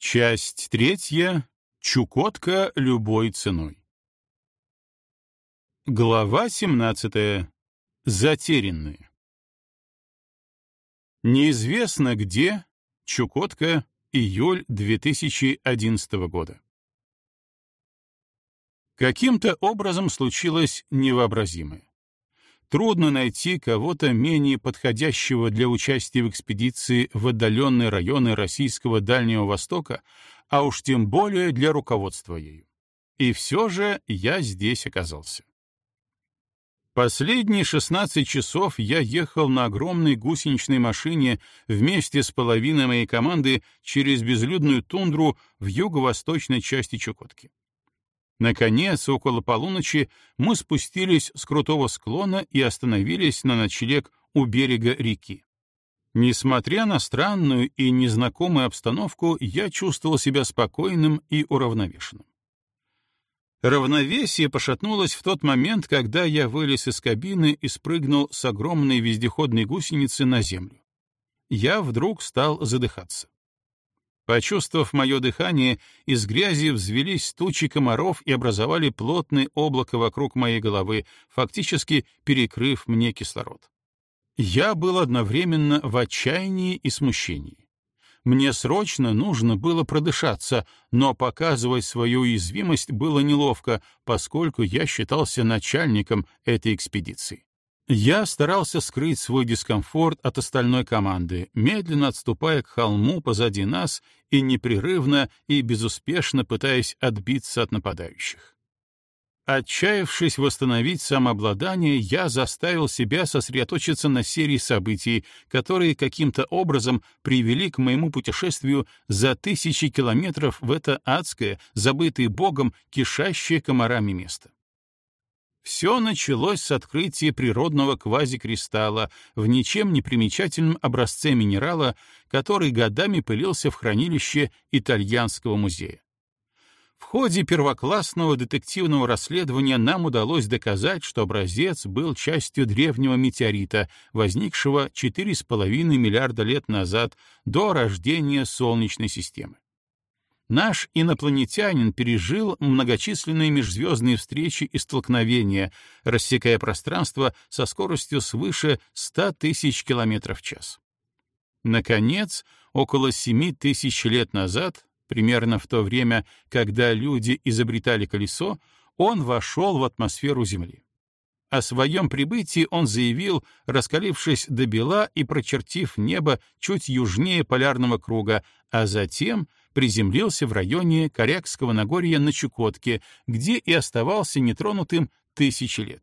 Часть третья. Чукотка любой ценой. Глава 17. Затерянные. Неизвестно где. Чукотка. Июль 2011 года. Каким-то образом случилось невообразимое. Трудно найти кого-то менее подходящего для участия в экспедиции в отдаленные районы российского Дальнего Востока, а уж тем более для руководства ею. И все же я здесь оказался. Последние 16 часов я ехал на огромной гусеничной машине вместе с половиной моей команды через безлюдную тундру в юго-восточной части Чукотки. Наконец, около полуночи мы спустились с крутого склона и остановились на ночлег у берега реки. Несмотря на странную и незнакомую обстановку, я чувствовал себя спокойным и уравновешенным. Равновесие пошатнулось в тот момент, когда я вылез из кабины и спрыгнул с огромной вездеходной гусеницы на землю. Я вдруг стал задыхаться. Почувствовав мое дыхание, из грязи взвелись тучи комаров и образовали плотное облако вокруг моей головы, фактически перекрыв мне кислород. Я был одновременно в отчаянии и смущении. Мне срочно нужно было продышаться, но показывать свою уязвимость было неловко, поскольку я считался начальником этой экспедиции. Я старался скрыть свой дискомфорт от остальной команды, медленно отступая к холму позади нас и непрерывно и безуспешно пытаясь отбиться от нападающих. Отчаявшись восстановить самообладание, я заставил себя сосредоточиться на серии событий, которые каким-то образом привели к моему путешествию за тысячи километров в это адское, забытое Богом, кишащее комарами место. Все началось с открытия природного квазикристалла в ничем не примечательном образце минерала, который годами пылился в хранилище итальянского музея. В ходе первоклассного детективного расследования нам удалось доказать, что образец был частью древнего метеорита, возникшего 4,5 миллиарда лет назад, до рождения Солнечной системы. Наш инопланетянин пережил многочисленные межзвездные встречи и столкновения, рассекая пространство со скоростью свыше 100 тысяч километров в час. Наконец, около 7 тысяч лет назад, примерно в то время, когда люди изобретали колесо, он вошел в атмосферу Земли. О своем прибытии он заявил, раскалившись до бела и прочертив небо чуть южнее полярного круга, а затем приземлился в районе Корякского Нагорья на Чукотке, где и оставался нетронутым тысячи лет.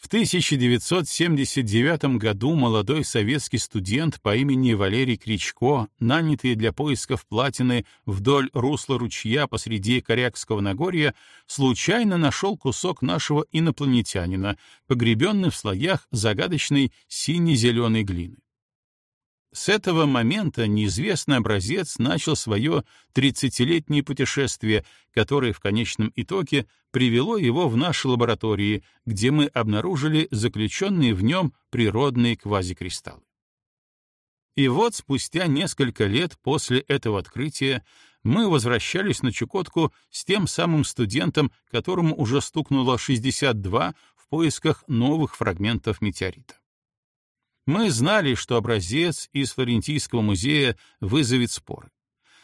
В 1979 году молодой советский студент по имени Валерий Кричко, нанятый для поисков платины вдоль русла ручья посреди Корякского Нагорья, случайно нашел кусок нашего инопланетянина, погребенный в слоях загадочной сине-зеленой глины. С этого момента неизвестный образец начал свое 30-летнее путешествие, которое в конечном итоге привело его в наши лаборатории, где мы обнаружили заключенные в нем природные квазикристаллы. И вот спустя несколько лет после этого открытия мы возвращались на Чукотку с тем самым студентом, которому уже стукнуло 62 в поисках новых фрагментов метеорита. Мы знали, что образец из Флорентийского музея вызовет споры.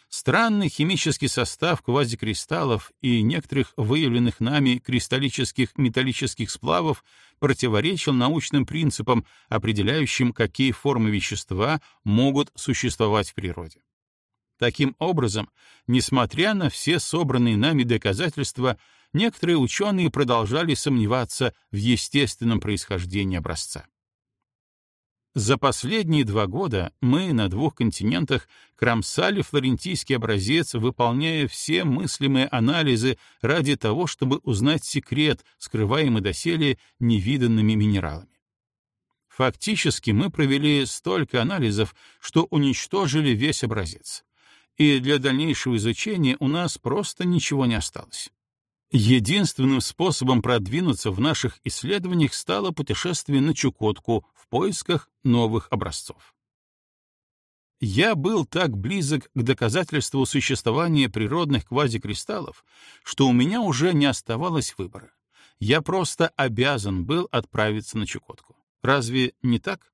Странный химический состав квазикристаллов и некоторых выявленных нами кристаллических металлических сплавов противоречил научным принципам, определяющим, какие формы вещества могут существовать в природе. Таким образом, несмотря на все собранные нами доказательства, некоторые ученые продолжали сомневаться в естественном происхождении образца. За последние два года мы на двух континентах кромсали флорентийский образец, выполняя все мыслимые анализы ради того, чтобы узнать секрет, скрываемый доселе невиданными минералами. Фактически мы провели столько анализов, что уничтожили весь образец. И для дальнейшего изучения у нас просто ничего не осталось. Единственным способом продвинуться в наших исследованиях стало путешествие на Чукотку в поисках новых образцов. Я был так близок к доказательству существования природных квазикристаллов, что у меня уже не оставалось выбора. Я просто обязан был отправиться на Чукотку. Разве не так?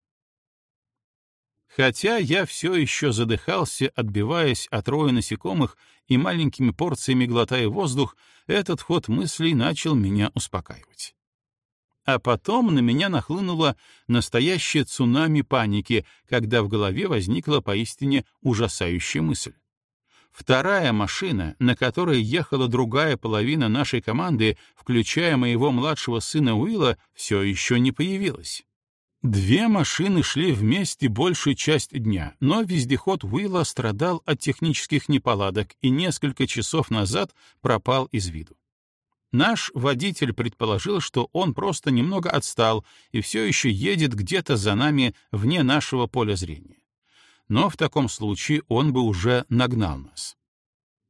Хотя я все еще задыхался, отбиваясь от роя насекомых и маленькими порциями глотая воздух, этот ход мыслей начал меня успокаивать. А потом на меня нахлынуло настоящее цунами паники, когда в голове возникла поистине ужасающая мысль. Вторая машина, на которой ехала другая половина нашей команды, включая моего младшего сына Уилла, все еще не появилась. Две машины шли вместе большую часть дня, но вездеход Уилла страдал от технических неполадок и несколько часов назад пропал из виду. Наш водитель предположил, что он просто немного отстал и все еще едет где-то за нами вне нашего поля зрения. Но в таком случае он бы уже нагнал нас.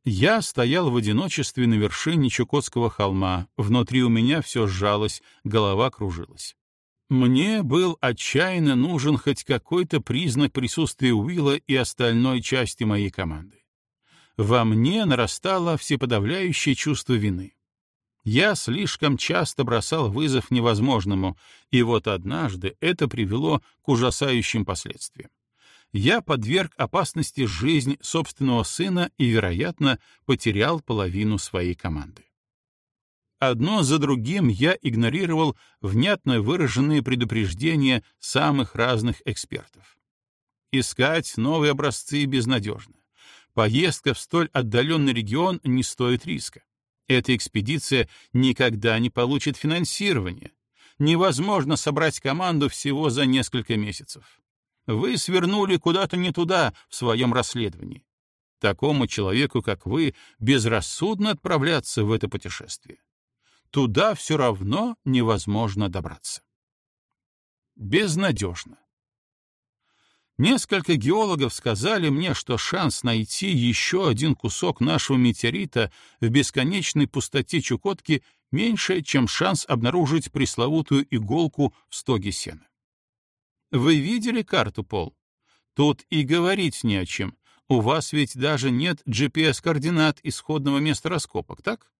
Я стоял в одиночестве на вершине Чукотского холма, внутри у меня все сжалось, голова кружилась. Мне был отчаянно нужен хоть какой-то признак присутствия Уилла и остальной части моей команды. Во мне нарастало всеподавляющее чувство вины. Я слишком часто бросал вызов невозможному, и вот однажды это привело к ужасающим последствиям. Я подверг опасности жизнь собственного сына и, вероятно, потерял половину своей команды. Одно за другим я игнорировал внятно выраженные предупреждения самых разных экспертов. Искать новые образцы безнадежно. Поездка в столь отдаленный регион не стоит риска. Эта экспедиция никогда не получит финансирование. Невозможно собрать команду всего за несколько месяцев. Вы свернули куда-то не туда в своем расследовании. Такому человеку, как вы, безрассудно отправляться в это путешествие. Туда все равно невозможно добраться. Безнадежно. Несколько геологов сказали мне, что шанс найти еще один кусок нашего метеорита в бесконечной пустоте Чукотки меньше, чем шанс обнаружить пресловутую иголку в стоге сена. Вы видели карту, Пол? Тут и говорить не о чем. У вас ведь даже нет GPS-координат исходного места раскопок, так?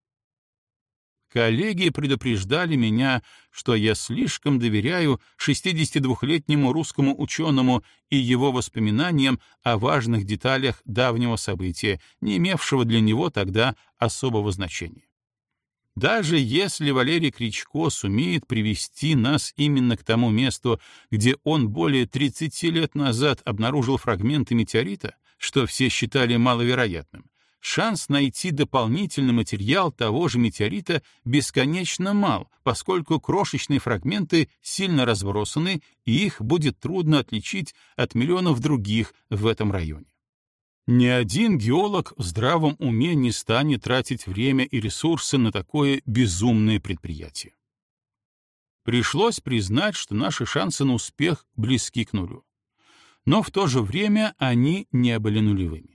Коллеги предупреждали меня, что я слишком доверяю 62-летнему русскому ученому и его воспоминаниям о важных деталях давнего события, не имевшего для него тогда особого значения. Даже если Валерий Кричко сумеет привести нас именно к тому месту, где он более 30 лет назад обнаружил фрагменты метеорита, что все считали маловероятным, шанс найти дополнительный материал того же метеорита бесконечно мал, поскольку крошечные фрагменты сильно разбросаны, и их будет трудно отличить от миллионов других в этом районе. Ни один геолог в здравом уме не станет тратить время и ресурсы на такое безумное предприятие. Пришлось признать, что наши шансы на успех близки к нулю. Но в то же время они не были нулевыми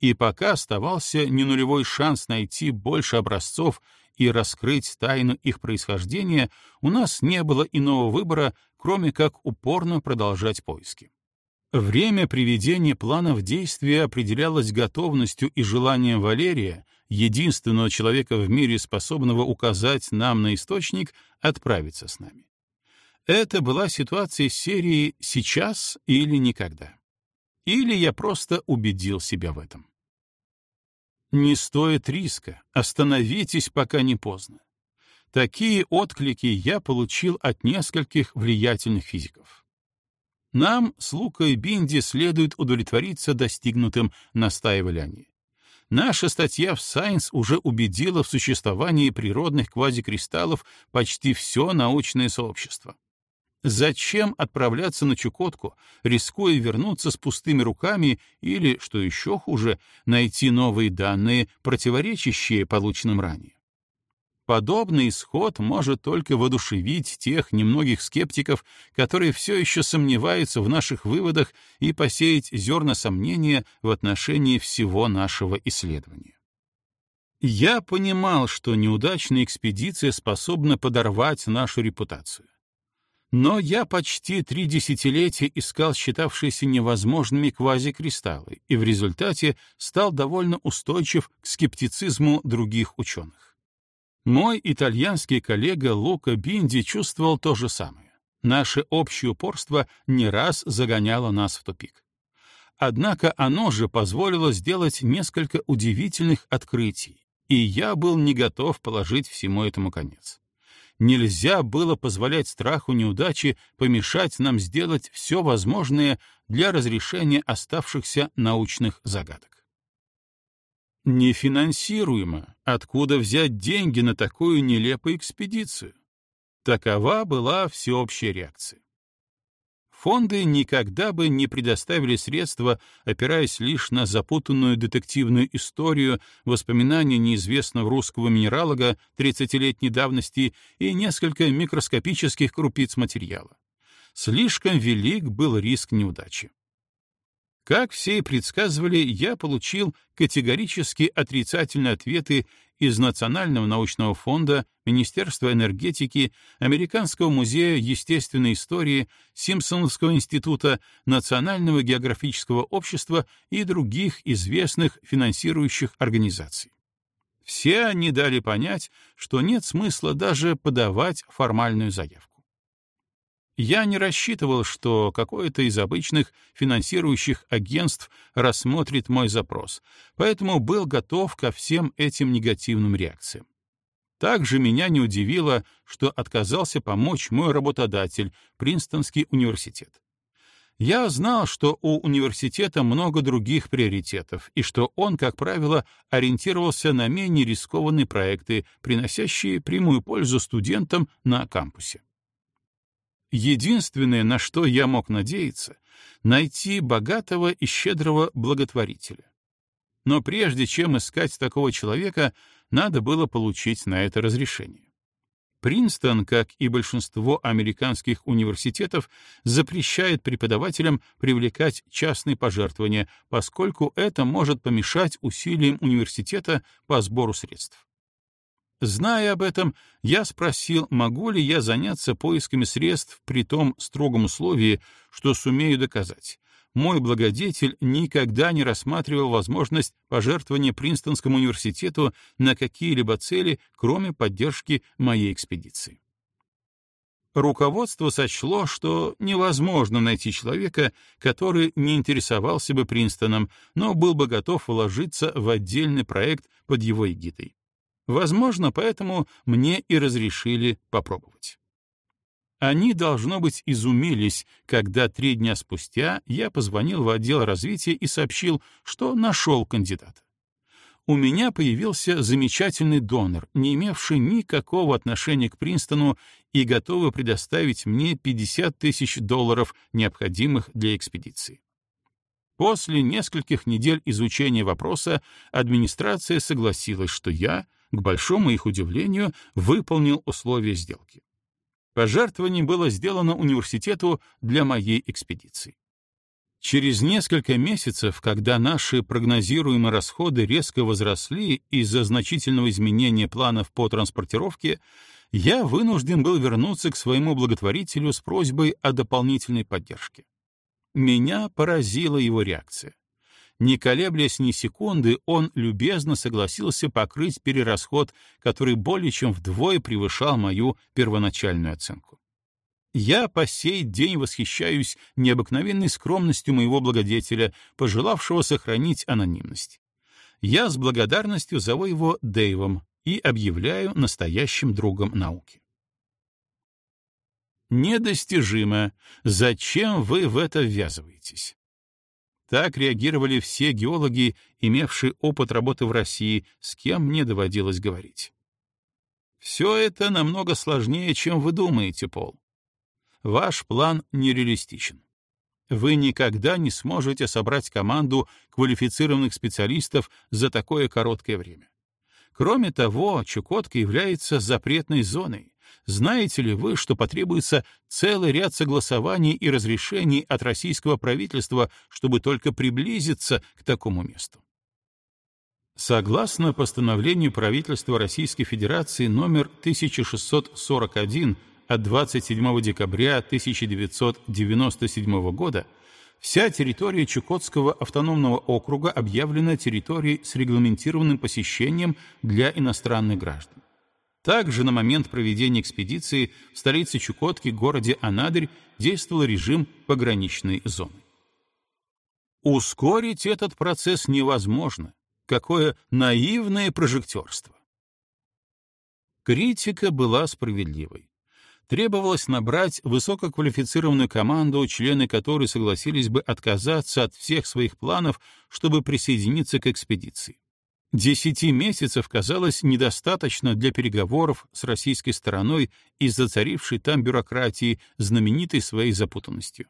и пока оставался не нулевой шанс найти больше образцов и раскрыть тайну их происхождения, у нас не было иного выбора, кроме как упорно продолжать поиски. Время приведения планов действия определялось готовностью и желанием Валерия, единственного человека в мире, способного указать нам на источник, отправиться с нами. Это была ситуация серии «сейчас или никогда». Или я просто убедил себя в этом. Не стоит риска, остановитесь, пока не поздно. Такие отклики я получил от нескольких влиятельных физиков. Нам с Лукой Бинди следует удовлетвориться достигнутым, настаивали они. Наша статья в Science уже убедила в существовании природных квазикристаллов почти все научное сообщество. Зачем отправляться на Чукотку, рискуя вернуться с пустыми руками или, что еще хуже, найти новые данные, противоречащие полученным ранее? Подобный исход может только воодушевить тех немногих скептиков, которые все еще сомневаются в наших выводах и посеять зерна сомнения в отношении всего нашего исследования. Я понимал, что неудачная экспедиция способна подорвать нашу репутацию. Но я почти три десятилетия искал считавшиеся невозможными квазикристаллы и в результате стал довольно устойчив к скептицизму других ученых. Мой итальянский коллега Лука Бинди чувствовал то же самое. Наше общее упорство не раз загоняло нас в тупик. Однако оно же позволило сделать несколько удивительных открытий, и я был не готов положить всему этому конец. Нельзя было позволять страху неудачи помешать нам сделать все возможное для разрешения оставшихся научных загадок. Нефинансируемо. Откуда взять деньги на такую нелепую экспедицию? Такова была всеобщая реакция. Фонды никогда бы не предоставили средства, опираясь лишь на запутанную детективную историю, воспоминания неизвестного русского минералога 30-летней давности и несколько микроскопических крупиц материала. Слишком велик был риск неудачи. Как все и предсказывали, я получил категорически отрицательные ответы из Национального научного фонда, Министерства энергетики, Американского музея естественной истории, Симпсоновского института, Национального географического общества и других известных финансирующих организаций. Все они дали понять, что нет смысла даже подавать формальную заявку. Я не рассчитывал, что какое-то из обычных финансирующих агентств рассмотрит мой запрос, поэтому был готов ко всем этим негативным реакциям. Также меня не удивило, что отказался помочь мой работодатель, Принстонский университет. Я знал, что у университета много других приоритетов, и что он, как правило, ориентировался на менее рискованные проекты, приносящие прямую пользу студентам на кампусе. Единственное, на что я мог надеяться, найти богатого и щедрого благотворителя. Но прежде чем искать такого человека, надо было получить на это разрешение. Принстон, как и большинство американских университетов, запрещает преподавателям привлекать частные пожертвования, поскольку это может помешать усилиям университета по сбору средств. Зная об этом, я спросил, могу ли я заняться поисками средств при том строгом условии, что сумею доказать. Мой благодетель никогда не рассматривал возможность пожертвования Принстонскому университету на какие-либо цели, кроме поддержки моей экспедиции. Руководство сочло, что невозможно найти человека, который не интересовался бы Принстоном, но был бы готов вложиться в отдельный проект под его эгидой. Возможно, поэтому мне и разрешили попробовать. Они, должно быть, изумились, когда три дня спустя я позвонил в отдел развития и сообщил, что нашел кандидата. У меня появился замечательный донор, не имевший никакого отношения к Принстону и готовый предоставить мне 50 тысяч долларов, необходимых для экспедиции. После нескольких недель изучения вопроса администрация согласилась, что я — к большому их удивлению, выполнил условия сделки. Пожертвование было сделано университету для моей экспедиции. Через несколько месяцев, когда наши прогнозируемые расходы резко возросли из-за значительного изменения планов по транспортировке, я вынужден был вернуться к своему благотворителю с просьбой о дополнительной поддержке. Меня поразила его реакция. Не колеблясь ни секунды, он любезно согласился покрыть перерасход, который более чем вдвое превышал мою первоначальную оценку. Я по сей день восхищаюсь необыкновенной скромностью моего благодетеля, пожелавшего сохранить анонимность. Я с благодарностью зову его Дэйвом и объявляю настоящим другом науки. Недостижимо. Зачем вы в это ввязываетесь? Так реагировали все геологи, имевшие опыт работы в России, с кем мне доводилось говорить. Все это намного сложнее, чем вы думаете, Пол. Ваш план нереалистичен. Вы никогда не сможете собрать команду квалифицированных специалистов за такое короткое время. Кроме того, Чукотка является запретной зоной, знаете ли вы, что потребуется целый ряд согласований и разрешений от российского правительства, чтобы только приблизиться к такому месту? Согласно постановлению правительства Российской Федерации номер 1641 от 27 декабря 1997 года вся территория Чукотского автономного округа объявлена территорией с регламентированным посещением для иностранных граждан. Также на момент проведения экспедиции в столице Чукотки, городе Анадырь, действовал режим пограничной зоны. Ускорить этот процесс невозможно. Какое наивное прожектерство! Критика была справедливой. Требовалось набрать высококвалифицированную команду, члены которой согласились бы отказаться от всех своих планов, чтобы присоединиться к экспедиции. Десяти месяцев казалось недостаточно для переговоров с российской стороной из-за царившей там бюрократии, знаменитой своей запутанностью.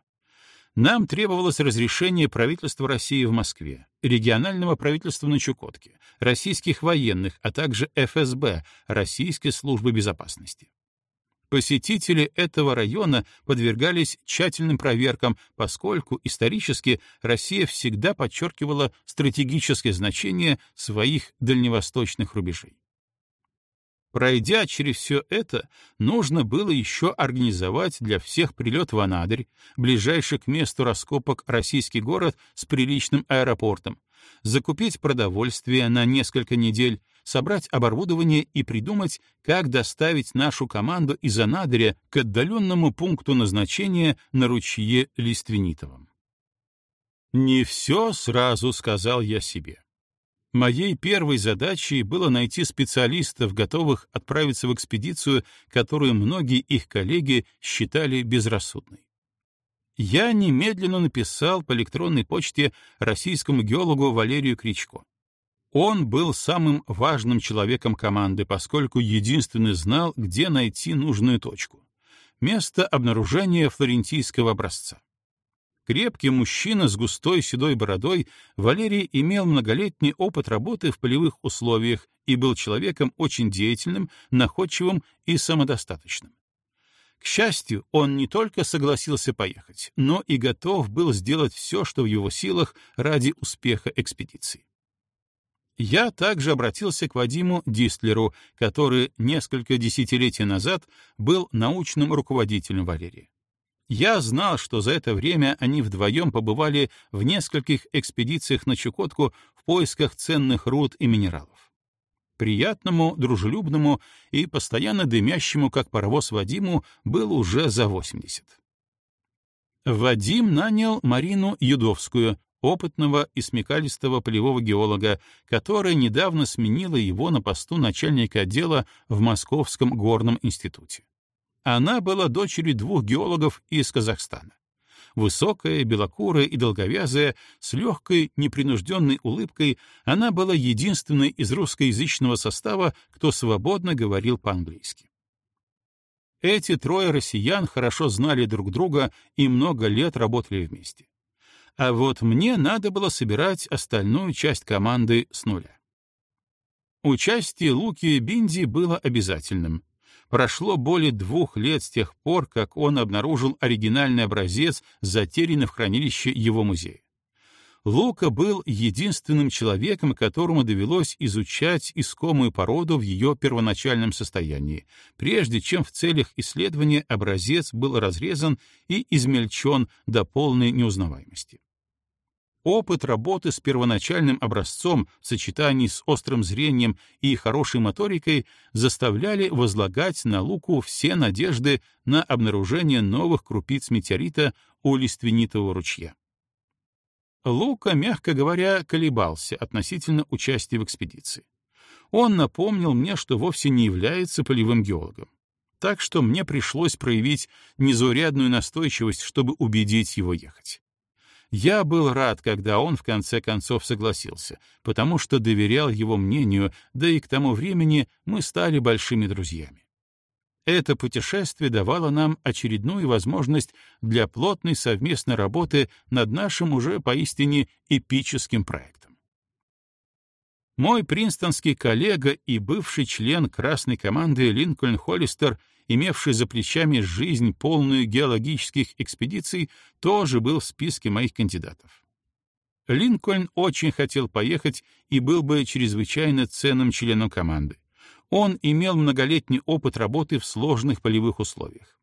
Нам требовалось разрешение правительства России в Москве, регионального правительства на Чукотке, российских военных, а также ФСБ, Российской службы безопасности. Посетители этого района подвергались тщательным проверкам, поскольку исторически Россия всегда подчеркивала стратегическое значение своих дальневосточных рубежей. Пройдя через все это, нужно было еще организовать для всех прилет в Анадырь, ближайший к месту раскопок российский город с приличным аэропортом, закупить продовольствие на несколько недель, собрать оборудование и придумать, как доставить нашу команду из Анадыря к отдаленному пункту назначения на ручье Лиственнитовом. «Не все сразу», — сказал я себе. Моей первой задачей было найти специалистов, готовых отправиться в экспедицию, которую многие их коллеги считали безрассудной. Я немедленно написал по электронной почте российскому геологу Валерию Кричко. Он был самым важным человеком команды, поскольку единственный знал, где найти нужную точку — место обнаружения флорентийского образца. Крепкий мужчина с густой седой бородой, Валерий имел многолетний опыт работы в полевых условиях и был человеком очень деятельным, находчивым и самодостаточным. К счастью, он не только согласился поехать, но и готов был сделать все, что в его силах ради успеха экспедиции. Я также обратился к Вадиму Дистлеру, который несколько десятилетий назад был научным руководителем Валерия. Я знал, что за это время они вдвоем побывали в нескольких экспедициях на Чукотку в поисках ценных руд и минералов. Приятному, дружелюбному и постоянно дымящему, как паровоз Вадиму, было уже за 80. Вадим нанял Марину Юдовскую, опытного и смекалистого полевого геолога, которая недавно сменила его на посту начальника отдела в Московском горном институте. Она была дочерью двух геологов из Казахстана. Высокая, белокурая и долговязая, с легкой, непринужденной улыбкой, она была единственной из русскоязычного состава, кто свободно говорил по-английски. Эти трое россиян хорошо знали друг друга и много лет работали вместе. А вот мне надо было собирать остальную часть команды с нуля. Участие Луки Бинди было обязательным, Прошло более двух лет с тех пор, как он обнаружил оригинальный образец, затерянный в хранилище его музея. Лука был единственным человеком, которому довелось изучать искомую породу в ее первоначальном состоянии, прежде чем в целях исследования образец был разрезан и измельчен до полной неузнаваемости. Опыт работы с первоначальным образцом в сочетании с острым зрением и хорошей моторикой заставляли возлагать на Луку все надежды на обнаружение новых крупиц метеорита у лиственнитого ручья. Лука, мягко говоря, колебался относительно участия в экспедиции. Он напомнил мне, что вовсе не является полевым геологом. Так что мне пришлось проявить незаурядную настойчивость, чтобы убедить его ехать. Я был рад, когда он в конце концов согласился, потому что доверял его мнению, да и к тому времени мы стали большими друзьями. Это путешествие давало нам очередную возможность для плотной совместной работы над нашим уже поистине эпическим проектом. Мой принстонский коллега и бывший член красной команды Линкольн Холлистер имевший за плечами жизнь, полную геологических экспедиций, тоже был в списке моих кандидатов. Линкольн очень хотел поехать и был бы чрезвычайно ценным членом команды. Он имел многолетний опыт работы в сложных полевых условиях.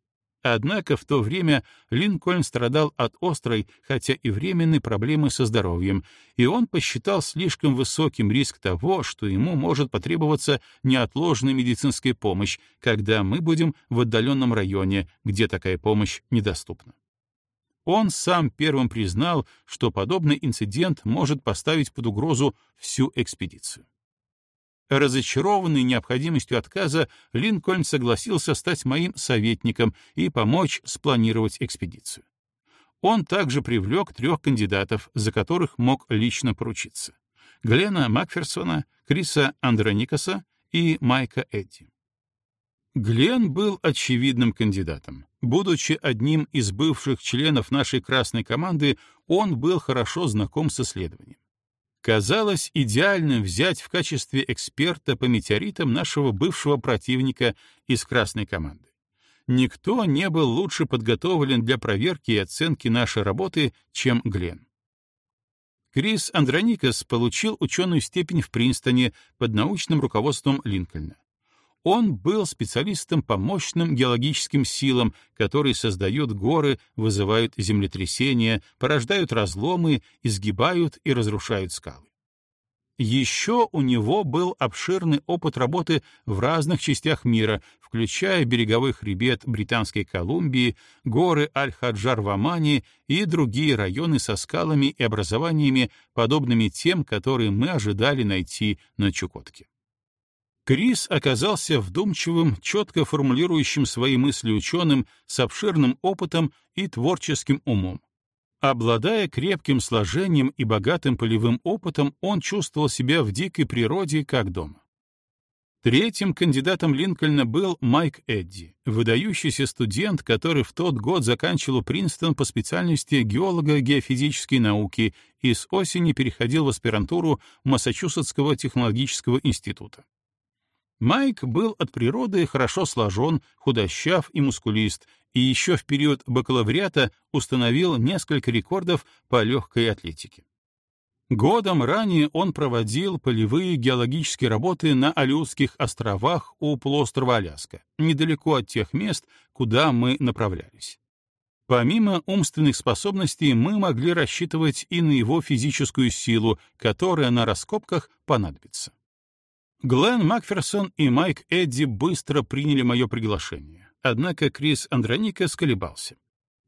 Однако в то время Линкольн страдал от острой, хотя и временной проблемы со здоровьем, и он посчитал слишком высоким риск того, что ему может потребоваться неотложная медицинская помощь, когда мы будем в отдаленном районе, где такая помощь недоступна. Он сам первым признал, что подобный инцидент может поставить под угрозу всю экспедицию. Разочарованный необходимостью отказа, Линкольн согласился стать моим советником и помочь спланировать экспедицию. Он также привлек трех кандидатов, за которых мог лично поручиться. Глена Макферсона, Криса Андроникаса и Майка Эдди. Глен был очевидным кандидатом. Будучи одним из бывших членов нашей красной команды, он был хорошо знаком с исследованием. Казалось идеальным взять в качестве эксперта по метеоритам нашего бывшего противника из красной команды. Никто не был лучше подготовлен для проверки и оценки нашей работы, чем Глен. Крис Андроникас получил ученую степень в Принстоне под научным руководством Линкольна. Он был специалистом по мощным геологическим силам, которые создают горы, вызывают землетрясения, порождают разломы, изгибают и разрушают скалы. Еще у него был обширный опыт работы в разных частях мира, включая береговой хребет Британской Колумбии, горы Аль-Хаджар в Омане и другие районы со скалами и образованиями, подобными тем, которые мы ожидали найти на Чукотке. Крис оказался вдумчивым, четко формулирующим свои мысли ученым с обширным опытом и творческим умом. Обладая крепким сложением и богатым полевым опытом, он чувствовал себя в дикой природе как дома. Третьим кандидатом Линкольна был Майк Эдди, выдающийся студент, который в тот год заканчивал Принстон по специальности геолога геофизической науки и с осени переходил в аспирантуру Массачусетского технологического института. Майк был от природы хорошо сложен, худощав и мускулист, и еще в период бакалавриата установил несколько рекордов по легкой атлетике. Годом ранее он проводил полевые геологические работы на Алиутских островах у полуострова Аляска, недалеко от тех мест, куда мы направлялись. Помимо умственных способностей мы могли рассчитывать и на его физическую силу, которая на раскопках понадобится. Глен Макферсон и Майк Эдди быстро приняли мое приглашение, однако Крис Андроника сколебался.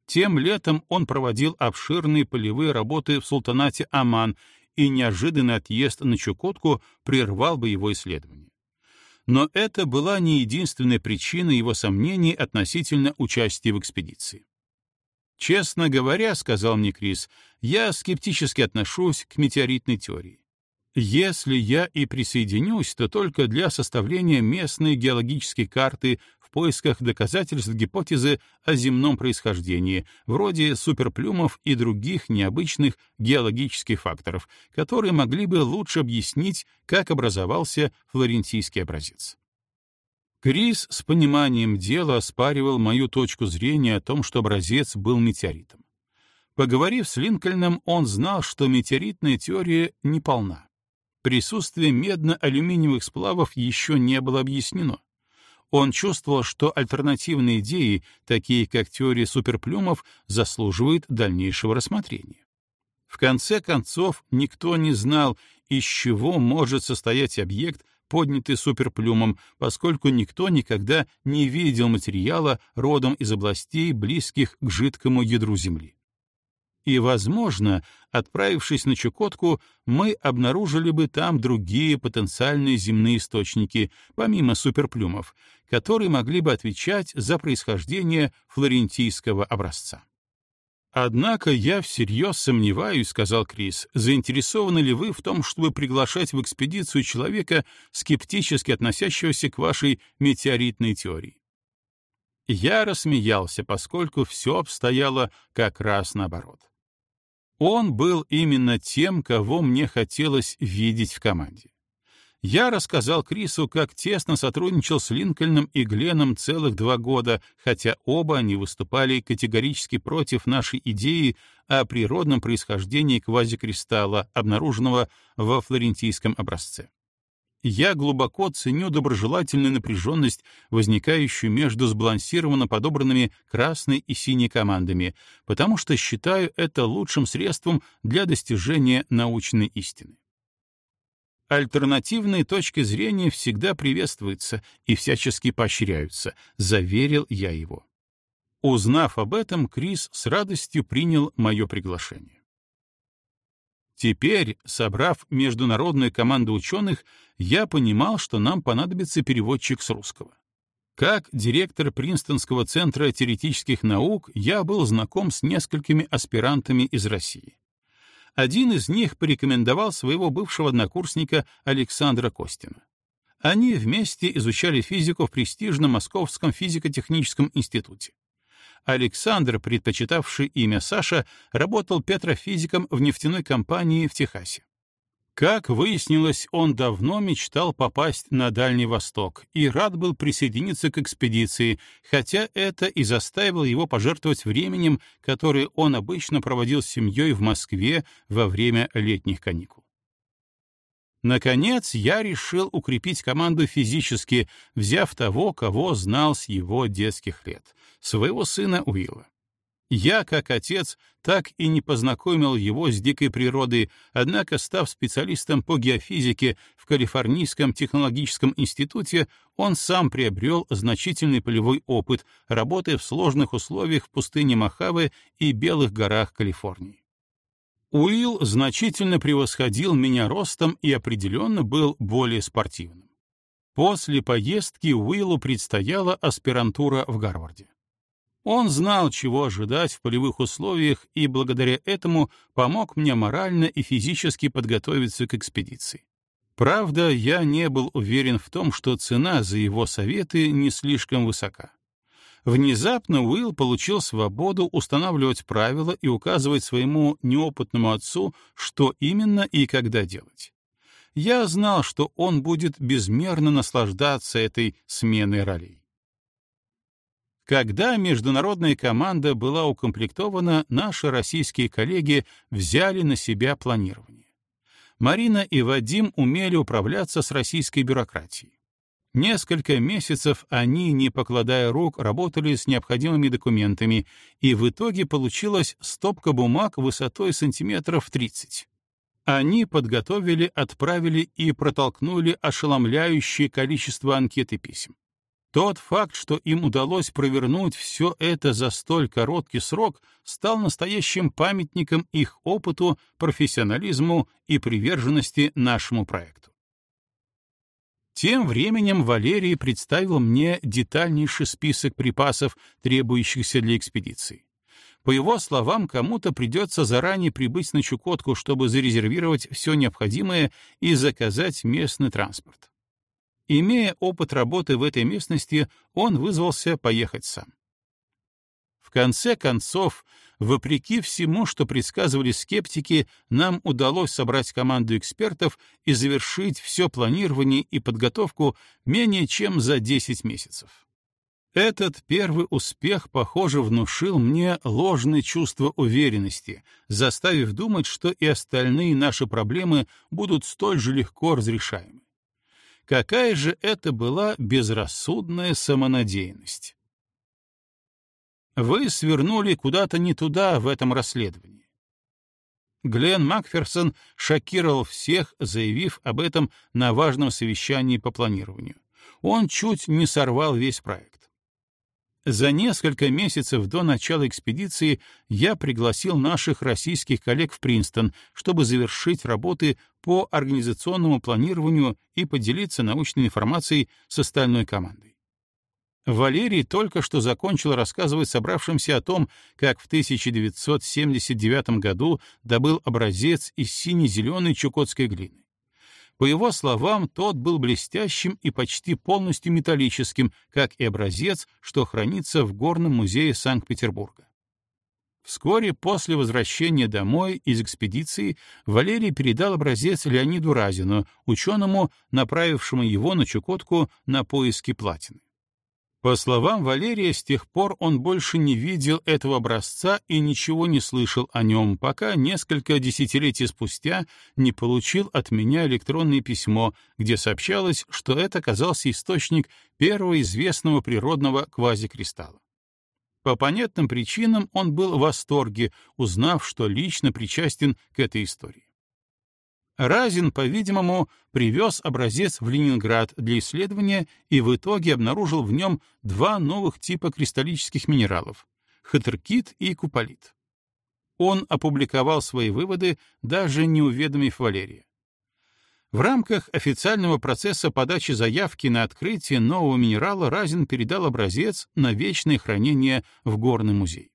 Тем летом он проводил обширные полевые работы в султанате Аман, и неожиданный отъезд на Чукотку прервал бы его исследование. Но это была не единственная причина его сомнений относительно участия в экспедиции. «Честно говоря, — сказал мне Крис, — я скептически отношусь к метеоритной теории. Если я и присоединюсь, то только для составления местной геологической карты в поисках доказательств гипотезы о земном происхождении, вроде суперплюмов и других необычных геологических факторов, которые могли бы лучше объяснить, как образовался флорентийский образец. Крис с пониманием дела оспаривал мою точку зрения о том, что образец был метеоритом. Поговорив с Линкольном, он знал, что метеоритная теория неполна присутствие медно-алюминиевых сплавов еще не было объяснено. Он чувствовал, что альтернативные идеи, такие как теория суперплюмов, заслуживают дальнейшего рассмотрения. В конце концов, никто не знал, из чего может состоять объект, поднятый суперплюмом, поскольку никто никогда не видел материала родом из областей, близких к жидкому ядру Земли. И, возможно, отправившись на Чукотку, мы обнаружили бы там другие потенциальные земные источники, помимо суперплюмов, которые могли бы отвечать за происхождение флорентийского образца. «Однако я всерьез сомневаюсь», — сказал Крис, «заинтересованы ли вы в том, чтобы приглашать в экспедицию человека, скептически относящегося к вашей метеоритной теории?» Я рассмеялся, поскольку все обстояло как раз наоборот. Он был именно тем, кого мне хотелось видеть в команде. Я рассказал Крису, как тесно сотрудничал с Линкольном и Гленом целых два года, хотя оба они выступали категорически против нашей идеи о природном происхождении квазикристалла, обнаруженного во флорентийском образце. Я глубоко ценю доброжелательную напряженность, возникающую между сбалансированно подобранными красной и синей командами, потому что считаю это лучшим средством для достижения научной истины. Альтернативные точки зрения всегда приветствуются и всячески поощряются, заверил я его. Узнав об этом, Крис с радостью принял мое приглашение. Теперь, собрав международную команду ученых, я понимал, что нам понадобится переводчик с русского. Как директор Принстонского центра теоретических наук, я был знаком с несколькими аспирантами из России. Один из них порекомендовал своего бывшего однокурсника Александра Костина. Они вместе изучали физику в престижном Московском физико-техническом институте. Александр, предпочитавший имя Саша, работал петрофизиком в нефтяной компании в Техасе. Как выяснилось, он давно мечтал попасть на Дальний Восток и рад был присоединиться к экспедиции, хотя это и заставило его пожертвовать временем, которое он обычно проводил с семьей в Москве во время летних каникул. Наконец, я решил укрепить команду физически, взяв того, кого знал с его детских лет, своего сына Уилла. Я, как отец, так и не познакомил его с дикой природой, однако, став специалистом по геофизике в Калифорнийском технологическом институте, он сам приобрел значительный полевой опыт, работая в сложных условиях в пустыне Мохаве и Белых горах Калифорнии. Уилл значительно превосходил меня ростом и определенно был более спортивным. После поездки Уиллу предстояла аспирантура в Гарварде. Он знал, чего ожидать в полевых условиях, и благодаря этому помог мне морально и физически подготовиться к экспедиции. Правда, я не был уверен в том, что цена за его советы не слишком высока. Внезапно Уилл получил свободу устанавливать правила и указывать своему неопытному отцу, что именно и когда делать. Я знал, что он будет безмерно наслаждаться этой сменой ролей. Когда международная команда была укомплектована, наши российские коллеги взяли на себя планирование. Марина и Вадим умели управляться с российской бюрократией. Несколько месяцев они, не покладая рук, работали с необходимыми документами, и в итоге получилась стопка бумаг высотой сантиметров 30. Они подготовили, отправили и протолкнули ошеломляющее количество анкет и писем. Тот факт, что им удалось провернуть все это за столь короткий срок, стал настоящим памятником их опыту, профессионализму и приверженности нашему проекту. Тем временем Валерий представил мне детальнейший список припасов, требующихся для экспедиции. По его словам, кому-то придется заранее прибыть на Чукотку, чтобы зарезервировать все необходимое и заказать местный транспорт. Имея опыт работы в этой местности, он вызвался поехать сам. В конце концов, вопреки всему, что предсказывали скептики, нам удалось собрать команду экспертов и завершить все планирование и подготовку менее чем за 10 месяцев. Этот первый успех, похоже, внушил мне ложное чувство уверенности, заставив думать, что и остальные наши проблемы будут столь же легко разрешаемы. Какая же это была безрассудная самонадеянность! Вы свернули куда-то не туда в этом расследовании. Глен Макферсон шокировал всех, заявив об этом на важном совещании по планированию. Он чуть не сорвал весь проект. За несколько месяцев до начала экспедиции я пригласил наших российских коллег в Принстон, чтобы завершить работы по организационному планированию и поделиться научной информацией с остальной командой. Валерий только что закончил рассказывать собравшимся о том, как в 1979 году добыл образец из сине-зеленой чукотской глины. По его словам, тот был блестящим и почти полностью металлическим, как и образец, что хранится в Горном музее Санкт-Петербурга. Вскоре после возвращения домой из экспедиции Валерий передал образец Леониду Разину, ученому, направившему его на Чукотку на поиски платины. По словам Валерия, с тех пор он больше не видел этого образца и ничего не слышал о нем, пока несколько десятилетий спустя не получил от меня электронное письмо, где сообщалось, что это оказался источник первого известного природного квазикристалла. По понятным причинам он был в восторге, узнав, что лично причастен к этой истории. Разин, по-видимому, привез образец в Ленинград для исследования и в итоге обнаружил в нем два новых типа кристаллических минералов — хатеркит и куполит. Он опубликовал свои выводы, даже не уведомив Валерия. В рамках официального процесса подачи заявки на открытие нового минерала Разин передал образец на вечное хранение в Горный музей.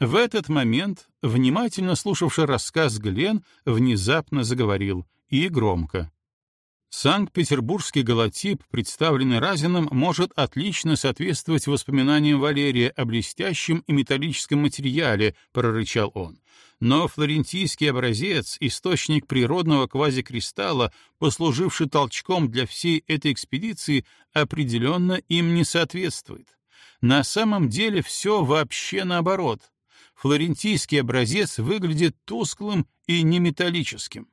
В этот момент, внимательно слушавший рассказ Глен, внезапно заговорил, и громко. Санкт-Петербургский голотип, представленный Разином, может отлично соответствовать воспоминаниям Валерия о блестящем и металлическом материале, прорычал он. Но флорентийский образец, источник природного квазикристалла, послуживший толчком для всей этой экспедиции, определенно им не соответствует. На самом деле все вообще наоборот флорентийский образец выглядит тусклым и неметаллическим.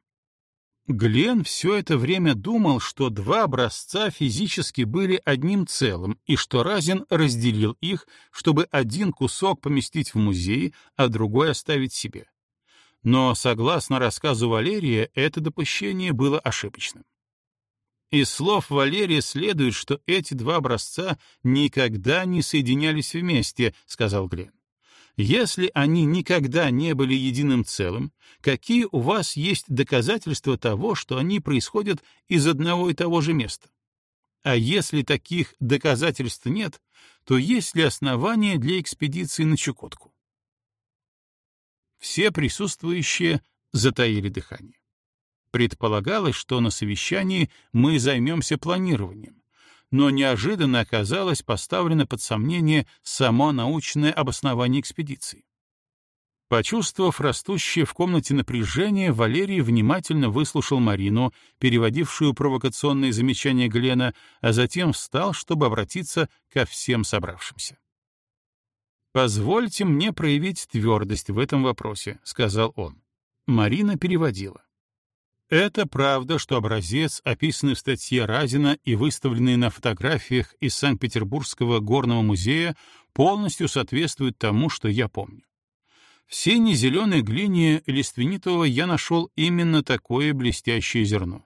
Глен все это время думал, что два образца физически были одним целым, и что Разин разделил их, чтобы один кусок поместить в музей, а другой оставить себе. Но, согласно рассказу Валерия, это допущение было ошибочным. Из слов Валерия следует, что эти два образца никогда не соединялись вместе, сказал Глен. Если они никогда не были единым целым, какие у вас есть доказательства того, что они происходят из одного и того же места? А если таких доказательств нет, то есть ли основания для экспедиции на Чукотку? Все присутствующие затаили дыхание. Предполагалось, что на совещании мы займемся планированием, но неожиданно оказалось поставлено под сомнение само научное обоснование экспедиции. Почувствовав растущее в комнате напряжение, Валерий внимательно выслушал Марину, переводившую провокационные замечания Глена, а затем встал, чтобы обратиться ко всем собравшимся. «Позвольте мне проявить твердость в этом вопросе», — сказал он. Марина переводила. Это правда, что образец, описанный в статье Разина и выставленный на фотографиях из Санкт-Петербургского горного музея, полностью соответствует тому, что я помню. В сине-зеленой глине лиственнитого я нашел именно такое блестящее зерно.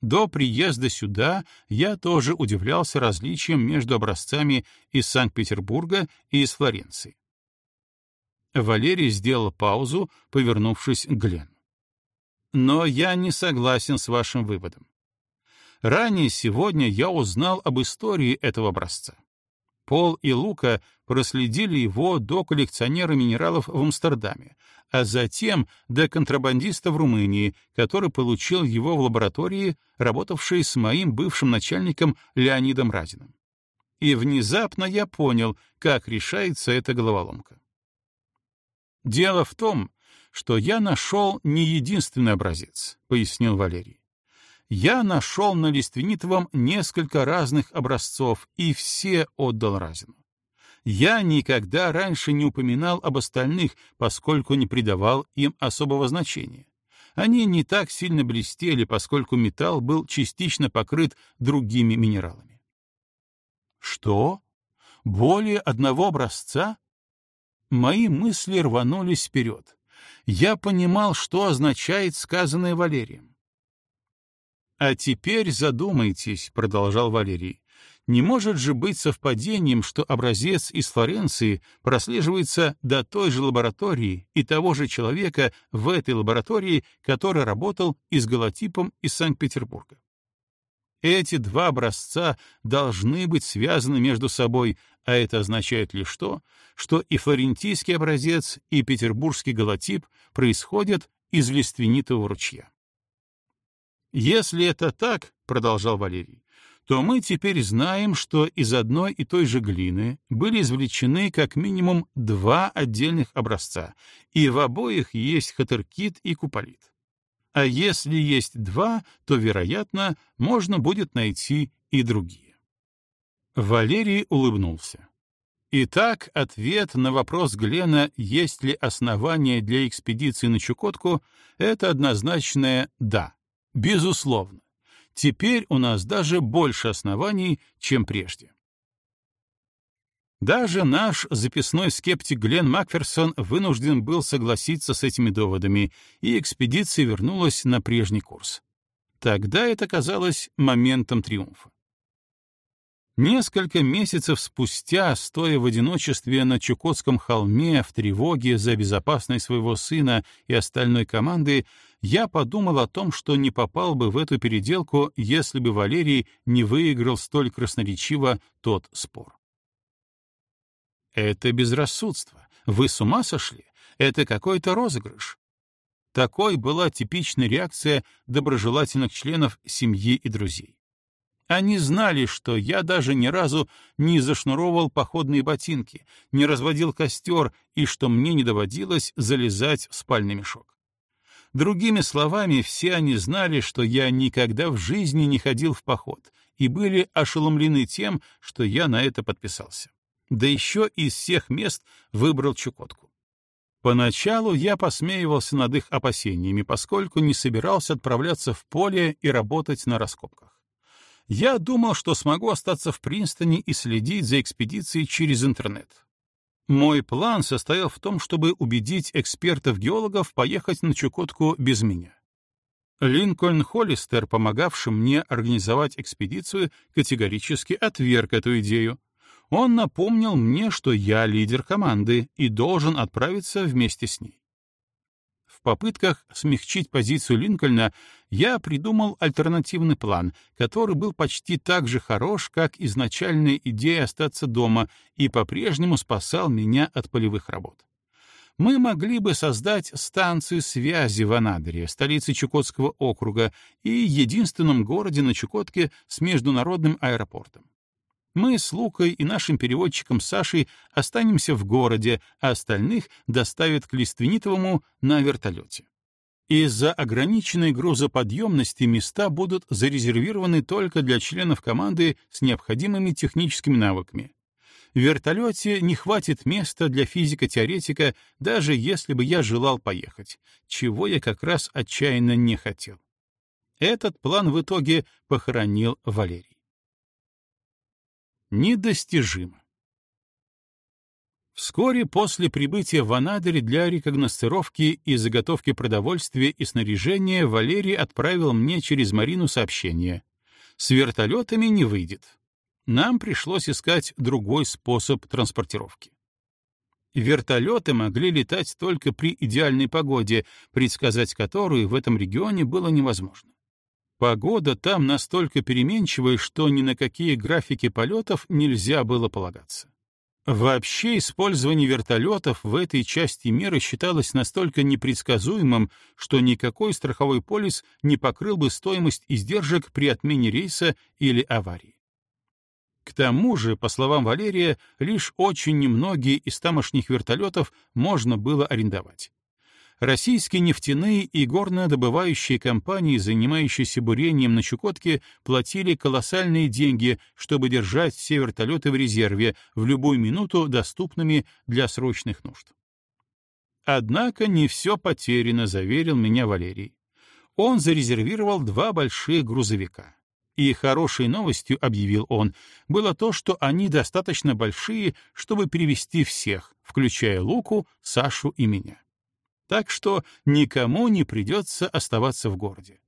До приезда сюда я тоже удивлялся различиям между образцами из Санкт-Петербурга и из Флоренции. Валерий сделал паузу, повернувшись к Глену. Но я не согласен с вашим выводом. Ранее сегодня я узнал об истории этого образца. Пол и Лука проследили его до коллекционера минералов в Амстердаме, а затем до контрабандиста в Румынии, который получил его в лаборатории, работавшей с моим бывшим начальником Леонидом Разиным. И внезапно я понял, как решается эта головоломка. Дело в том, что я нашел не единственный образец, — пояснил Валерий. Я нашел на Лиственитовом несколько разных образцов, и все отдал Разину. Я никогда раньше не упоминал об остальных, поскольку не придавал им особого значения. Они не так сильно блестели, поскольку металл был частично покрыт другими минералами. Что? Более одного образца? Мои мысли рванулись вперед я понимал, что означает сказанное Валерием. «А теперь задумайтесь», — продолжал Валерий, «не может же быть совпадением, что образец из Флоренции прослеживается до той же лаборатории и того же человека в этой лаборатории, который работал и с голотипом из Санкт-Петербурга. Эти два образца должны быть связаны между собой, а это означает лишь то, что и флорентийский образец, и петербургский голотип происходят из лиственнитого ручья. «Если это так, — продолжал Валерий, — то мы теперь знаем, что из одной и той же глины были извлечены как минимум два отдельных образца, и в обоих есть хатеркит и куполит а если есть два, то, вероятно, можно будет найти и другие. Валерий улыбнулся. Итак, ответ на вопрос Глена, есть ли основания для экспедиции на Чукотку, это однозначное «да». Безусловно. Теперь у нас даже больше оснований, чем прежде. Даже наш записной скептик Глен Макферсон вынужден был согласиться с этими доводами, и экспедиция вернулась на прежний курс. Тогда это казалось моментом триумфа. Несколько месяцев спустя, стоя в одиночестве на Чукотском холме в тревоге за безопасность своего сына и остальной команды, я подумал о том, что не попал бы в эту переделку, если бы Валерий не выиграл столь красноречиво тот спор. Это безрассудство. Вы с ума сошли? Это какой-то розыгрыш. Такой была типичная реакция доброжелательных членов семьи и друзей. Они знали, что я даже ни разу не зашнуровал походные ботинки, не разводил костер и что мне не доводилось залезать в спальный мешок. Другими словами, все они знали, что я никогда в жизни не ходил в поход, и были ошеломлены тем, что я на это подписался. Да еще из всех мест выбрал Чукотку. Поначалу я посмеивался над их опасениями, поскольку не собирался отправляться в поле и работать на раскопках я думал, что смогу остаться в Принстоне и следить за экспедицией через интернет. Мой план состоял в том, чтобы убедить экспертов-геологов поехать на Чукотку без меня. Линкольн Холлистер, помогавший мне организовать экспедицию, категорически отверг эту идею. Он напомнил мне, что я лидер команды и должен отправиться вместе с ней попытках смягчить позицию Линкольна я придумал альтернативный план, который был почти так же хорош, как изначальная идея остаться дома и по-прежнему спасал меня от полевых работ. Мы могли бы создать станцию связи в Анадыре, столице Чукотского округа, и единственном городе на Чукотке с международным аэропортом. Мы с Лукой и нашим переводчиком Сашей останемся в городе, а остальных доставят к Лиственитовому на вертолете. Из-за ограниченной грузоподъемности места будут зарезервированы только для членов команды с необходимыми техническими навыками. В вертолете не хватит места для физико-теоретика, даже если бы я желал поехать, чего я как раз отчаянно не хотел. Этот план в итоге похоронил Валерий недостижимо. Вскоре после прибытия в Анадырь для рекогностировки и заготовки продовольствия и снаряжения Валерий отправил мне через Марину сообщение. С вертолетами не выйдет. Нам пришлось искать другой способ транспортировки. Вертолеты могли летать только при идеальной погоде, предсказать которую в этом регионе было невозможно. Погода там настолько переменчивая, что ни на какие графики полетов нельзя было полагаться. Вообще использование вертолетов в этой части мира считалось настолько непредсказуемым, что никакой страховой полис не покрыл бы стоимость издержек при отмене рейса или аварии. К тому же, по словам Валерия, лишь очень немногие из тамошних вертолетов можно было арендовать российские нефтяные и горнодобывающие компании, занимающиеся бурением на Чукотке, платили колоссальные деньги, чтобы держать все вертолеты в резерве, в любую минуту доступными для срочных нужд. Однако не все потеряно, заверил меня Валерий. Он зарезервировал два больших грузовика. И хорошей новостью, объявил он, было то, что они достаточно большие, чтобы перевести всех, включая Луку, Сашу и меня так что никому не придется оставаться в городе.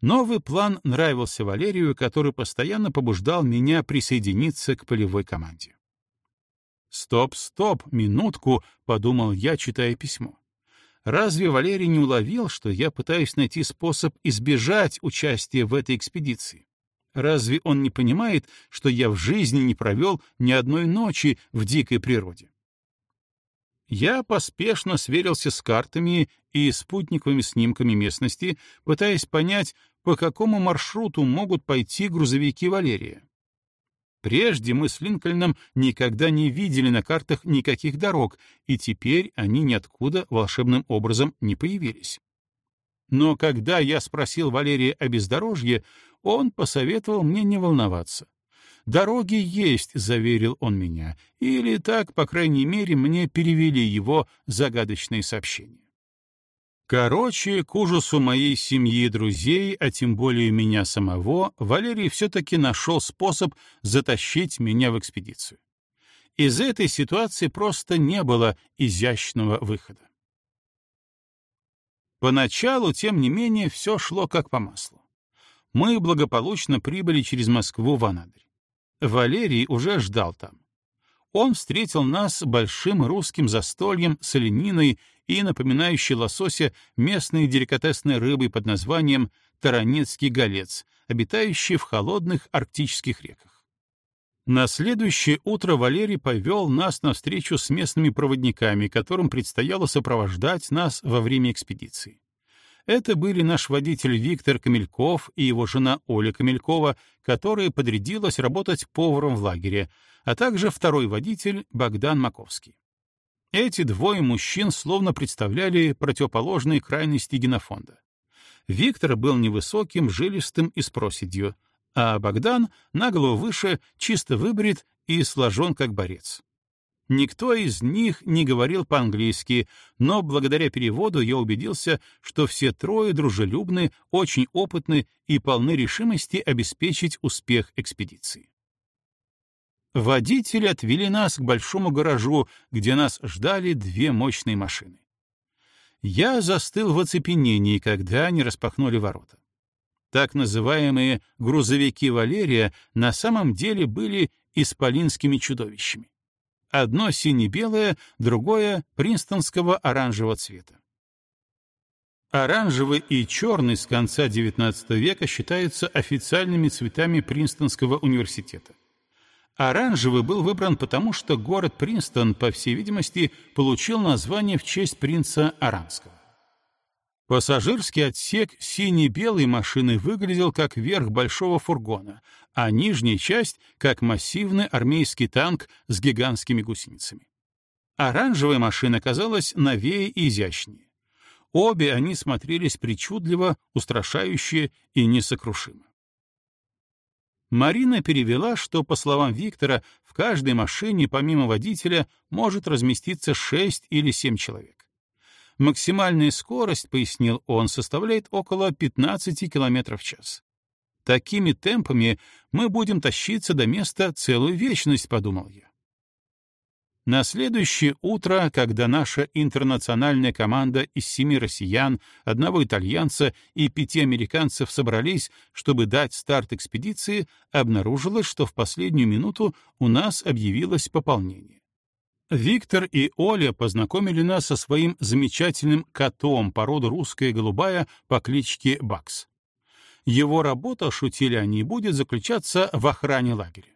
Новый план нравился Валерию, который постоянно побуждал меня присоединиться к полевой команде. «Стоп, стоп, минутку», — подумал я, читая письмо. «Разве Валерий не уловил, что я пытаюсь найти способ избежать участия в этой экспедиции? Разве он не понимает, что я в жизни не провел ни одной ночи в дикой природе? Я поспешно сверился с картами и спутниковыми снимками местности, пытаясь понять, по какому маршруту могут пойти грузовики Валерия. Прежде мы с Линкольном никогда не видели на картах никаких дорог, и теперь они ниоткуда волшебным образом не появились. Но когда я спросил Валерия о бездорожье, он посоветовал мне не волноваться. «Дороги есть», — заверил он меня, или так, по крайней мере, мне перевели его загадочные сообщения. Короче, к ужасу моей семьи и друзей, а тем более меня самого, Валерий все-таки нашел способ затащить меня в экспедицию. Из этой ситуации просто не было изящного выхода. Поначалу, тем не менее, все шло как по маслу. Мы благополучно прибыли через Москву в Анадырь. Валерий уже ждал там. Он встретил нас большим русским застольем с олениной и напоминающей лосося местной деликатесной рыбой под названием таранецкий голец, обитающий в холодных арктических реках. На следующее утро Валерий повел нас на встречу с местными проводниками, которым предстояло сопровождать нас во время экспедиции. Это были наш водитель Виктор Камельков и его жена Оля Камелькова, которая подрядилась работать поваром в лагере, а также второй водитель Богдан Маковский. Эти двое мужчин словно представляли противоположные крайности генофонда. Виктор был невысоким, жилистым и с проседью, а Богдан, на голову выше, чисто выбрит и сложен как борец. Никто из них не говорил по-английски, но благодаря переводу я убедился, что все трое дружелюбны, очень опытны и полны решимости обеспечить успех экспедиции. Водители отвели нас к большому гаражу, где нас ждали две мощные машины. Я застыл в оцепенении, когда они распахнули ворота. Так называемые грузовики Валерия на самом деле были исполинскими чудовищами. Одно сине-белое, другое принстонского оранжевого цвета. Оранжевый и черный с конца XIX века считаются официальными цветами Принстонского университета. Оранжевый был выбран потому, что город Принстон, по всей видимости, получил название в честь принца Оранского. Пассажирский отсек сине-белой машины выглядел как верх большого фургона, а нижняя часть — как массивный армейский танк с гигантскими гусеницами. Оранжевая машина казалась новее и изящнее. Обе они смотрелись причудливо, устрашающе и несокрушимо. Марина перевела, что, по словам Виктора, в каждой машине, помимо водителя, может разместиться 6 или 7 человек. Максимальная скорость, пояснил он, составляет около 15 км в час. Такими темпами мы будем тащиться до места целую вечность, подумал я. На следующее утро, когда наша интернациональная команда из семи россиян, одного итальянца и пяти американцев собрались, чтобы дать старт экспедиции, обнаружилось, что в последнюю минуту у нас объявилось пополнение. Виктор и Оля познакомили нас со своим замечательным котом породы русская голубая по кличке Бакс. Его работа, шутили они, будет заключаться в охране лагеря.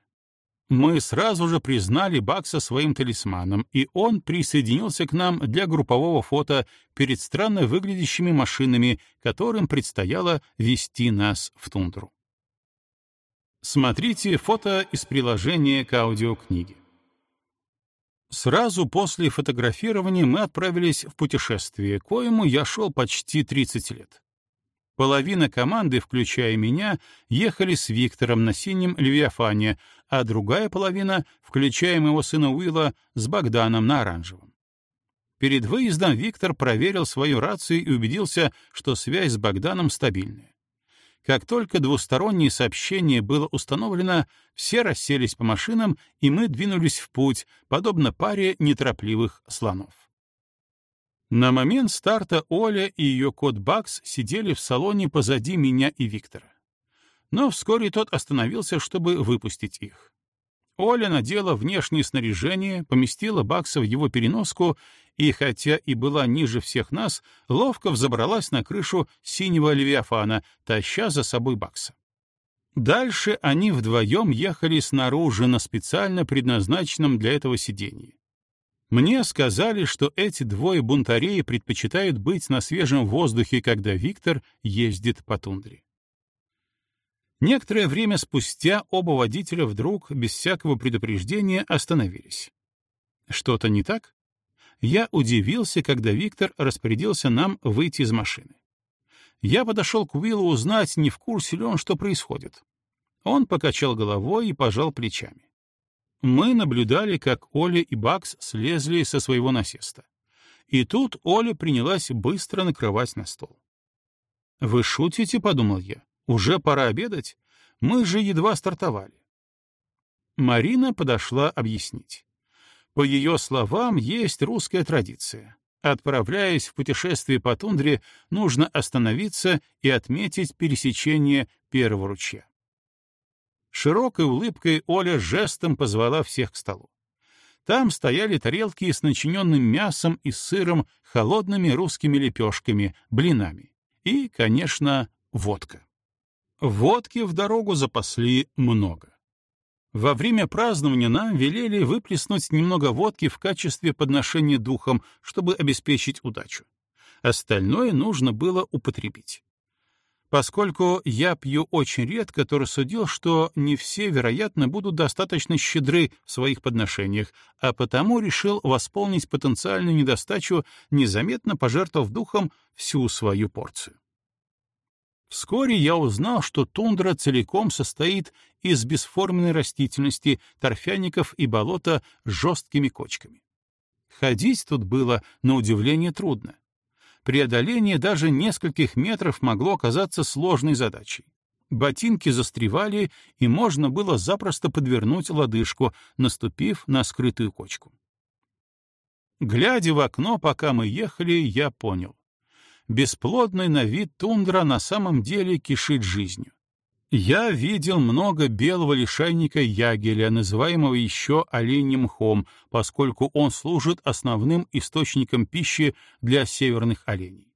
Мы сразу же признали Бакса своим талисманом, и он присоединился к нам для группового фото перед странно выглядящими машинами, которым предстояло вести нас в тундру. Смотрите фото из приложения к аудиокниге. Сразу после фотографирования мы отправились в путешествие, коему я шел почти 30 лет. Половина команды, включая меня, ехали с Виктором на синем Левиафане, а другая половина, включая моего сына Уилла, с Богданом на оранжевом. Перед выездом Виктор проверил свою рацию и убедился, что связь с Богданом стабильная. Как только двустороннее сообщение было установлено, все расселись по машинам, и мы двинулись в путь, подобно паре неторопливых слонов. На момент старта Оля и ее кот Бакс сидели в салоне позади меня и Виктора. Но вскоре тот остановился, чтобы выпустить их. Оля надела внешнее снаряжение, поместила Бакса в его переноску и, хотя и была ниже всех нас, ловко взобралась на крышу синего левиафана, таща за собой Бакса. Дальше они вдвоем ехали снаружи на специально предназначенном для этого сиденье. Мне сказали, что эти двое бунтарей предпочитают быть на свежем воздухе, когда Виктор ездит по тундре. Некоторое время спустя оба водителя вдруг, без всякого предупреждения, остановились. Что-то не так? Я удивился, когда Виктор распорядился нам выйти из машины. Я подошел к Уиллу узнать, не в курсе ли он, что происходит. Он покачал головой и пожал плечами. Мы наблюдали, как Оля и Бакс слезли со своего насеста. И тут Оля принялась быстро накрывать на стол. «Вы шутите?» — подумал я. «Уже пора обедать? Мы же едва стартовали». Марина подошла объяснить. По ее словам, есть русская традиция. Отправляясь в путешествие по тундре, нужно остановиться и отметить пересечение первого ручья. Широкой улыбкой Оля жестом позвала всех к столу. Там стояли тарелки с начиненным мясом и сыром, холодными русскими лепешками, блинами. И, конечно, водка. Водки в дорогу запасли много. Во время празднования нам велели выплеснуть немного водки в качестве подношения духом, чтобы обеспечить удачу. Остальное нужно было употребить. Поскольку я пью очень редко, то рассудил, что не все, вероятно, будут достаточно щедры в своих подношениях, а потому решил восполнить потенциальную недостачу, незаметно пожертвовав духом всю свою порцию. Вскоре я узнал, что тундра целиком состоит из бесформенной растительности, торфяников и болота с жесткими кочками. Ходить тут было, на удивление, трудно. Преодоление даже нескольких метров могло оказаться сложной задачей. Ботинки застревали, и можно было запросто подвернуть лодыжку, наступив на скрытую кочку. Глядя в окно, пока мы ехали, я понял бесплодный на вид тундра на самом деле кишит жизнью. Я видел много белого лишайника ягеля, называемого еще оленем мхом, поскольку он служит основным источником пищи для северных оленей.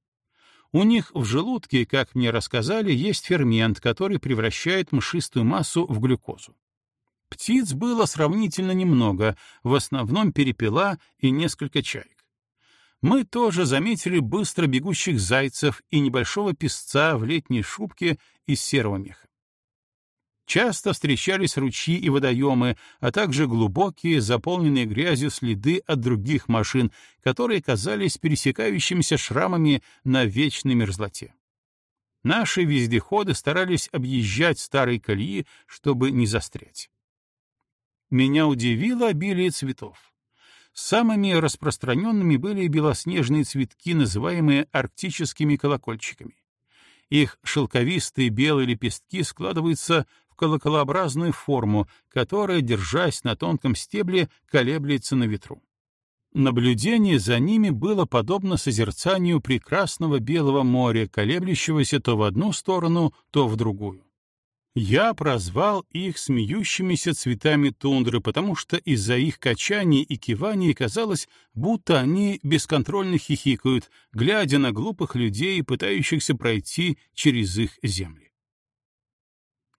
У них в желудке, как мне рассказали, есть фермент, который превращает мшистую массу в глюкозу. Птиц было сравнительно немного, в основном перепела и несколько чаек мы тоже заметили быстро бегущих зайцев и небольшого песца в летней шубке из серого меха. Часто встречались ручьи и водоемы, а также глубокие, заполненные грязью следы от других машин, которые казались пересекающимися шрамами на вечной мерзлоте. Наши вездеходы старались объезжать старые колеи, чтобы не застрять. Меня удивило обилие цветов. Самыми распространенными были белоснежные цветки, называемые арктическими колокольчиками. Их шелковистые белые лепестки складываются колоколообразную форму, которая, держась на тонком стебле, колеблется на ветру. Наблюдение за ними было подобно созерцанию прекрасного белого моря, колеблющегося то в одну сторону, то в другую. Я прозвал их смеющимися цветами тундры, потому что из-за их качаний и киваний казалось, будто они бесконтрольно хихикают, глядя на глупых людей, пытающихся пройти через их земли.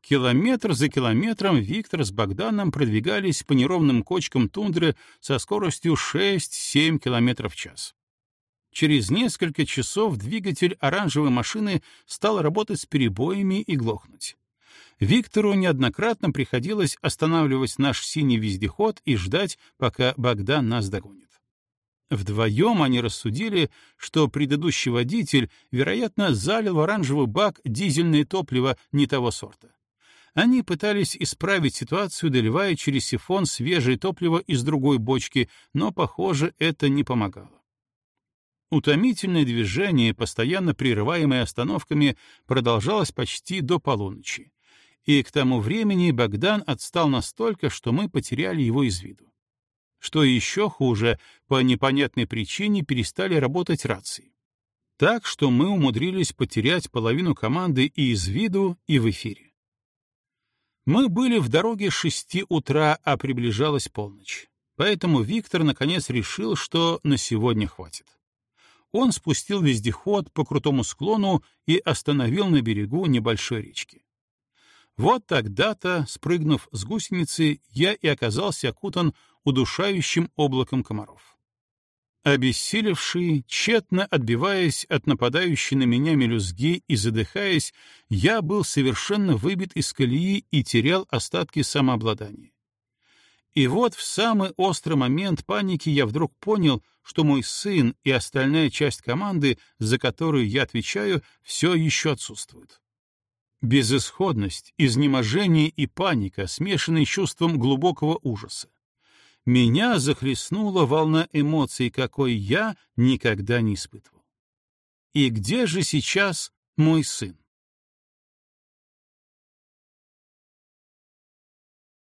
Километр за километром Виктор с Богданом продвигались по неровным кочкам тундры со скоростью 6-7 км в час. Через несколько часов двигатель оранжевой машины стал работать с перебоями и глохнуть. Виктору неоднократно приходилось останавливать наш синий вездеход и ждать, пока Богдан нас догонит. Вдвоем они рассудили, что предыдущий водитель, вероятно, залил в оранжевый бак дизельное топливо не того сорта. Они пытались исправить ситуацию, доливая через сифон свежее топливо из другой бочки, но, похоже, это не помогало. Утомительное движение, постоянно прерываемое остановками, продолжалось почти до полуночи и к тому времени Богдан отстал настолько, что мы потеряли его из виду. Что еще хуже, по непонятной причине перестали работать рации. Так что мы умудрились потерять половину команды и из виду, и в эфире. Мы были в дороге с шести утра, а приближалась полночь. Поэтому Виктор наконец решил, что на сегодня хватит. Он спустил вездеход по крутому склону и остановил на берегу небольшой речки. Вот тогда-то, спрыгнув с гусеницы, я и оказался окутан удушающим облаком комаров. Обессилевший, тщетно отбиваясь от нападающей на меня мелюзги и задыхаясь, я был совершенно выбит из колеи и терял остатки самообладания. И вот в самый острый момент паники я вдруг понял, что мой сын и остальная часть команды, за которую я отвечаю, все еще отсутствуют. Безысходность, изнеможение и паника, смешанные с чувством глубокого ужаса. Меня захлестнула волна эмоций, какой я никогда не испытывал. И где же сейчас мой сын?